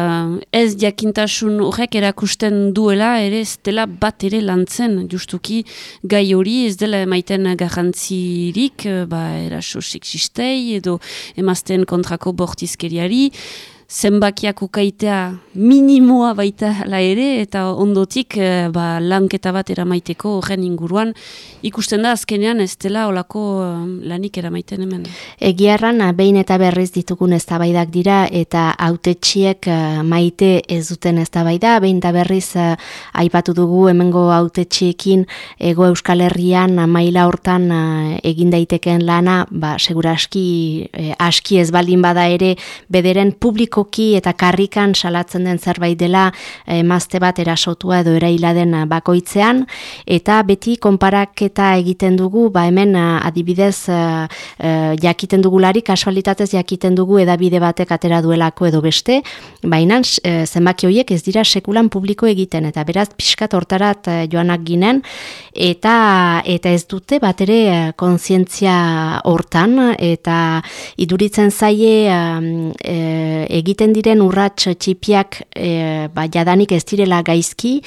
ez jakintasun horrek erakusten duela ere ez dela bat ere lantzen. Justuki gai hori ez dela emaiten garrantzirik ba, eraso seksistei edo emazten kontrako bortizkeriari zenbakiak ukaitea minimoa baita la ere eta ondotik e, ba, lanketa bat eramaiteko horren inguruan ikusten da azkenean ez dela olako eh, lanik eramaiten hemen. Egiarran behin eta berriz ditugun eztabaidak dira eta autetxiek uh, maite ez duten eztabaida behin eta berriz aipatu dugu hemengo autetxiekin ego euskal herrian maila hortan egin daiteken lana ba, segura aski, aski ez baldin bada ere bederen publiko publikoki eta karrikan salatzen den zerbait dela emazte bat erasotua edo eraila den bakoitzean. Eta beti konparaketa egiten dugu ba hemen adibidez uh, uh, jakiten dugulari kasualitatez jakiten dugu edabide batek atera duelako edo beste. Baina uh, zenbaki horiek ez dira sekulan publiko egiten eta beraz pixkat hortarat joanak ginen. Eta eta ez dute bat ere kontzientzia hortan eta iduritzen zaie uh, egiten diren urrats txipiak e, ba, jadanik ez direla gaizki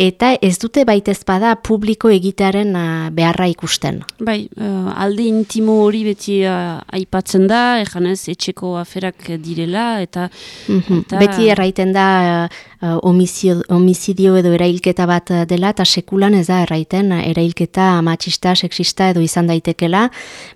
eta ez dute baitez bada publiko egitearen beharra ikusten. Bai, uh, alde intimo hori beti uh, aipatzen da, ejanez etxeko aferak direla eta, mhm. eta... beti erraiten da uh, homizidio edo erailketa bat dela eta sekulan ez da erraiten erailketa matxista, sexista edo izan daitekela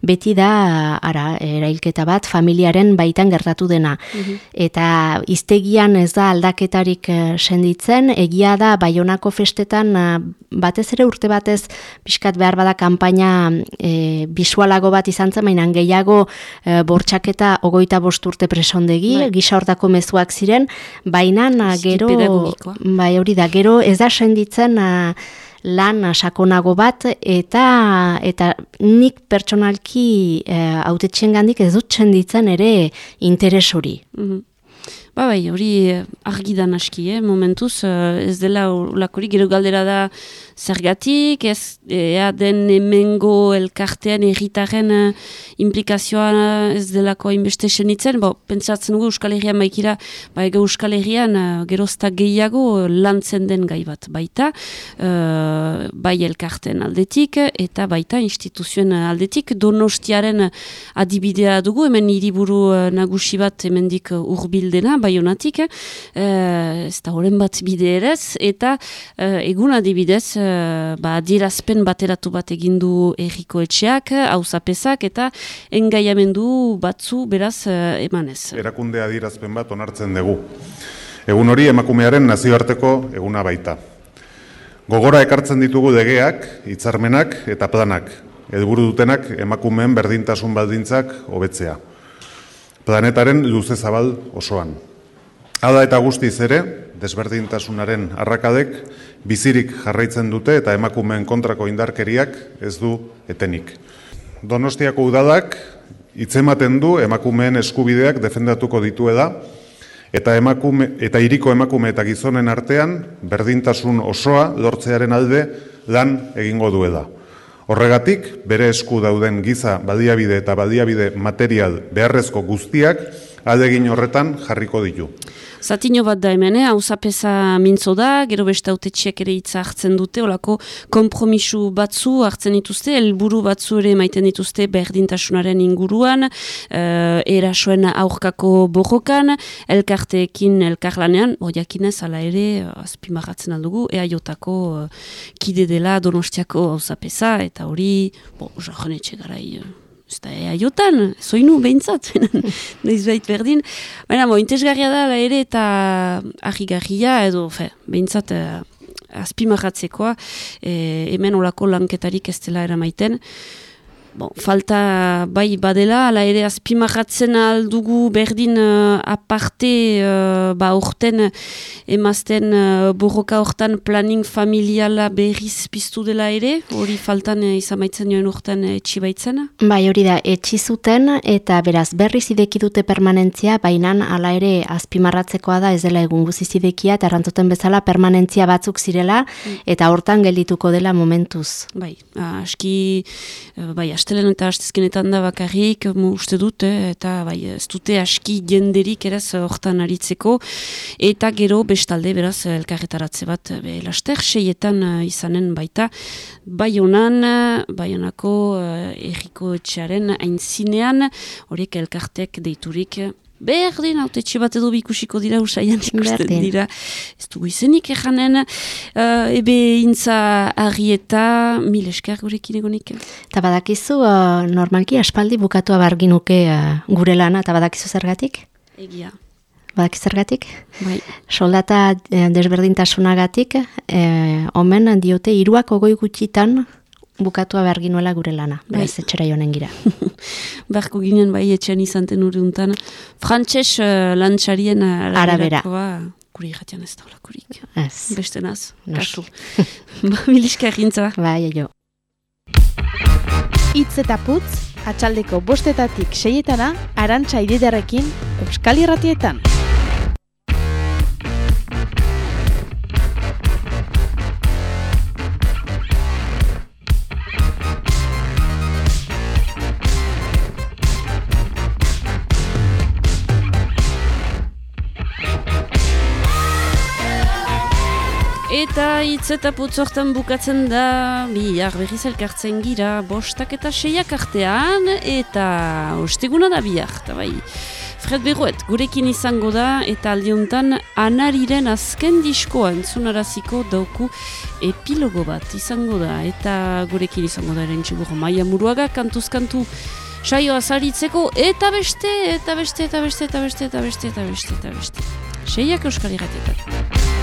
beti da ara, erailketa bat familiaren baitan gertatu dena. Mhm. Eta iztegian ez da aldaketarik uh, senditzen, egia da baionako festetan uh, batez ere urte batez pixkat behar bada kanpaina e, bisualago bat izan zen, mainan gehiago e, bortxaketa ogoita bost urte presondegi, bai. gisa hortako mezuak ziren, baina gero bai hori da, gero ez da senditzen uh, lan sakonago bat eta eta nik pertsonalki uh, autetxen gandik ez dut senditzen ere interes hori. Mm Ba bai, hori argidan aski, eh? momentuz, ez dela lakorik, gero galdera da zergatik, ez ea den emengo elkartean erritaren uh, implikazioa ez delako inbeste senitzen, bo, pentsatzen dugu Euskal Herrian baikira, ba ega Euskal Herrian uh, gerozta gehiago lantzen den gai bat baita, uh, bai elkarten aldetik eta baita instituzioen aldetik, donostiaren adibidea dugu, hemen hiriburu uh, nagusi bat hemendik urbildena, bai honatik, uh, ez da horren bat bide eta uh, egun adibidez, Eh, ba, dirazpen bateratu bat egindu erriko etxeak, hauzapezak eta engaiamendu batzu beraz uh, emanez. Erakundea dirazpen bat onartzen dugu. Egun hori emakumearen nazioarteko eguna baita. Gogora ekartzen ditugu degeak, hitzarmenak eta planak, helburu dutenak emakumeen berdintasun baldintzak hobetzea. Planetaren luze zabal osoan. Hala eta guztiz ere, desberdintasunaren arrakadek bizirik jarraitzen dute eta emakumeen kontrako indarkeriak ez du etenik. Donostiako udalak hitzematen du emakumeen eskubideak defendatuko dituela eta emakume eta hiriko emakume eta gizonen artean berdintasun osoa lortzearen alde lan egingo duela. Horregatik, bere esku dauden giza baliabide eta baliabide material beharrezko guztiak aldegin horretan jarriko ditu. Zatino bat da hemen, hau zapesa mintzo da, gero beste haute ere hitza hartzen dute, olako kompromisu batzu hartzen dituzte, helburu batzu ere maiten dituzte berdintasunaren inguruan, uh, erasoen aurkako borrokan, elkarteekin elkarlanean, oiakinez ala ere, uh, azpimarratzen aldugu, ea jotako uh, kide dela donostiako hau zapesa, eta hori, bo, jarranetxe garai, uh, ez da ea jotan, zoinu behintzat, nahiz behit berdin. Baina, mo, intezgarria da, ere eta ahigarria, edo, fe, behintzat, eh, azpimarratzekoa, eh, hemen olako lanketarik ez dela eramaiten. Bon, falta bai badela, ala ere azpimarratzen aldugu berdin uh, aparte uh, ba orten emazten uh, borroka hortan planning familiala berriz piztu dela ere, hori faltan uh, izamaitzen joan urten etxi baitzen? Bai hori da, etxi zuten eta beraz berriz ideki dute permanentzia, bainan ala ere azpimarratzekoa da ez dela egun guziz idekia eta errantzuten bezala permanentzia batzuk zirela mm. eta hortan geldituko dela momentuz. Bai, aski, bai, astelen eta astezkenetan da bakarrik, uste dut, eh, eta bai, ez dute aski jenderik eraz hortan aritzeko, eta gero bestalde beraz elkarretaratze bat be, laster seietan uh, izanen baita, bai honan, bai honako erriko etxearen aintzinean, horiek elkartek deiturik, Berdin, haute bat edo bikusiko dira, usaian ikusten dira. Ez dugu izenik ejanen, uh, ebe intza eta mil esker gurekin egonik. Eta badakizu, uh, normalki aspaldi bukatua barginuke uh, gure lana, eta badakizu zergatik? Egia. Badakizu zergatik? Bai. Soldata eh, desberdintasunagatik, eh, omen diote, iruak ogoi gutxitan, bukatua behar ginuela gure lana, bai. ez etxera joanen gira. Beharko ginen bai etxean izanten uri untan. Frantxez uh, lantxarien uh, arabera. Guri jatian ez daula kurik. Ez. Beste naz, kasu. ba, miliska egintza. Bai, jo. Itz eta putz, atxaldeko bostetatik seietana, arantxa ididarekin, Euskal Irratietan. Eta hitz eta putzortan bukatzen da, bihar berriz elkartzen gira, bostak eta seiak artean, eta osteguna da bihar, eta bai. Fred Berroet, gurekin izango da, eta aldiuntan anariren azken diskoa entzunaraziko dauku epilogo bat izango da, eta gurekin izango da eren txugur maia muruaga, kantuzkantu saioa zaritzeko, eta beste, eta beste, eta beste, eta beste, eta beste, eta beste, eta beste. Seiak euskal irratietan.